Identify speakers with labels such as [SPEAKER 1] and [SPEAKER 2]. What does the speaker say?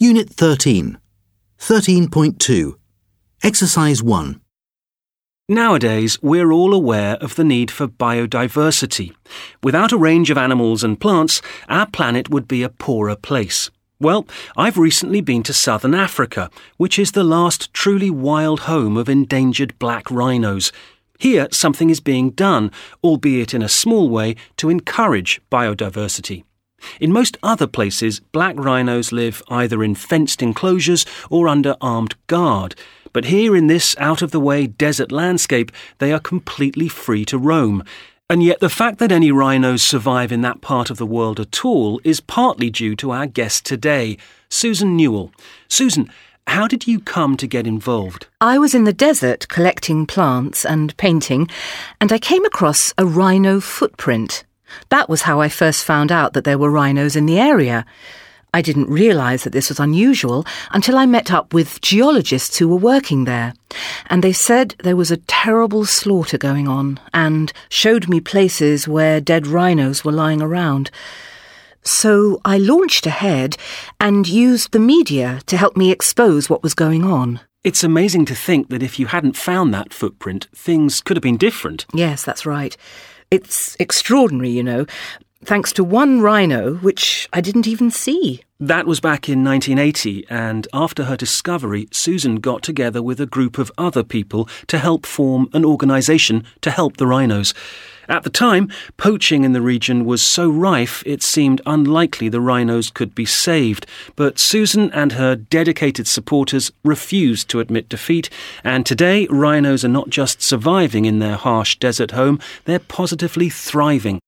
[SPEAKER 1] Unit 13. 13.2. Exercise 1.
[SPEAKER 2] Nowadays, we're all aware of the need for biodiversity. Without a range of animals and plants, our planet would be a poorer place. Well, I've recently been to southern Africa, which is the last truly wild home of endangered black rhinos. Here, something is being done, albeit in a small way, to encourage biodiversity. In most other places, black rhinos live either in fenced enclosures or under armed guard. But here in this out of the way desert landscape, they are completely free to roam. And yet, the fact that any rhinos survive in that part of the world at all is partly due to our guest today, Susan Newell. Susan, how did you come to get involved?
[SPEAKER 3] I was in the desert collecting plants and painting, and I came across a rhino footprint. That was how I first found out that there were rhinos in the area. I didn't realise that this was unusual until I met up with geologists who were working there. And they said there was a terrible slaughter going on and showed me places where dead rhinos were lying around. So I launched ahead and used the media to help me expose what was going on.
[SPEAKER 2] It's amazing to think that if you hadn't found that footprint, things could have been different.
[SPEAKER 3] Yes, that's right. It's extraordinary, you know thanks to one rhino which I didn't even see.
[SPEAKER 2] That was back in 1980, and after her discovery, Susan got together with a group of other people to help form an organisation to help the rhinos. At the time, poaching in the region was so rife it seemed unlikely the rhinos could be saved. But Susan and her dedicated supporters refused to admit defeat, and today rhinos are not just surviving in their harsh desert home, they're positively thriving.